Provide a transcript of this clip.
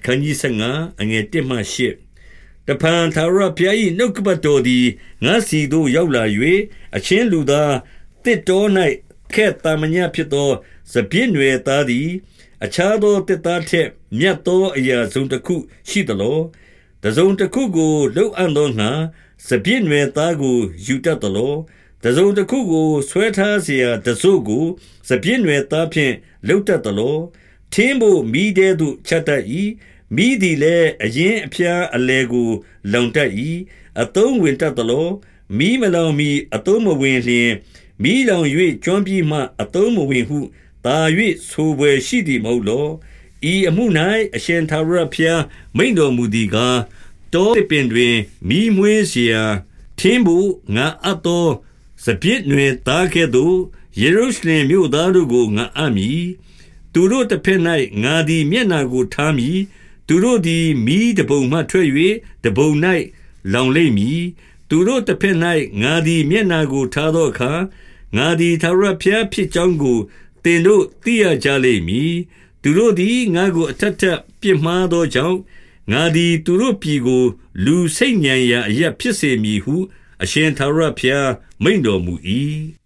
အခန်းကြီး15အငယ်1မှ8တပန်သာရဖျား၏နှုတ်ကပတ်တော်သည်ငါစီသို့ရောက်လာ၍အချင်းလူသားတစ်တော်၌ခဲ့တမညဖြစ်သောစပြည့်နွယ်သားသည် အခြားသောတစ်သားထက်မြတ်သောအရာစုံတစ်ခုရှိသလောတစုံတစ်ခုကိုလှုပ်အံ့သောငါစပြည့်နွယ်သားကိုယူတတ်သလောတစုံတစ်ခုကိုဆွဲထားเสียတစုကိုစပြည့်နွယ်သားဖြင့်လှုပ်တတ်သလော ထင်းဖို့မိတဲ့သို့ချက်တတ်၏မိသည်လည်းအရင်အဖျားအလဲကိုလောင်တတ်၏အတုံးဝင်တတ်သလောမိမလောင်မီအတုံးမဝင်လျင်မိလောင်၍ကျွမ်းပြီးမှအတုံးမဝင်ဟုတာ၍ဆိုပွဲရှိသည်မဟုတ်လောဤအမှု၌အရှင်သာရဖျားမိန်တော်မူသည်ကားတောပင်တွင်မိမွေးเสียထင်းဖို့ငါအပ်သောစပြစ်တွင်သားကဲ့သို့ယေရုရှလင်မြို့သားတို့ကိုငါအပ်မည် သူတို့တစ်ဖက်၌ငါသည်မျက်နာကိုထားမည်သူတို့သည်မိတပုံမှထွက်၍တပုံ၌လောင်လိမ့်မည်သူတို့တစ်ဖက်၌ငါသည်မျက်နာကိုထားသောအခါငါသည်သာရဖျားဖြစ်ကြောင်းကိုတင်တို့သိရကြလိမ့်မည်သူတို့သည်ငါကိုအထက်ထက်ပြစ်မှားသောကြောင့်ငါသည်သူတို့ပြည်ကို လူစိတ်ညံရာအရက်ဖြစ်စေမည်ဟု အရှင်သာရဖျားမိန်တော်မူ၏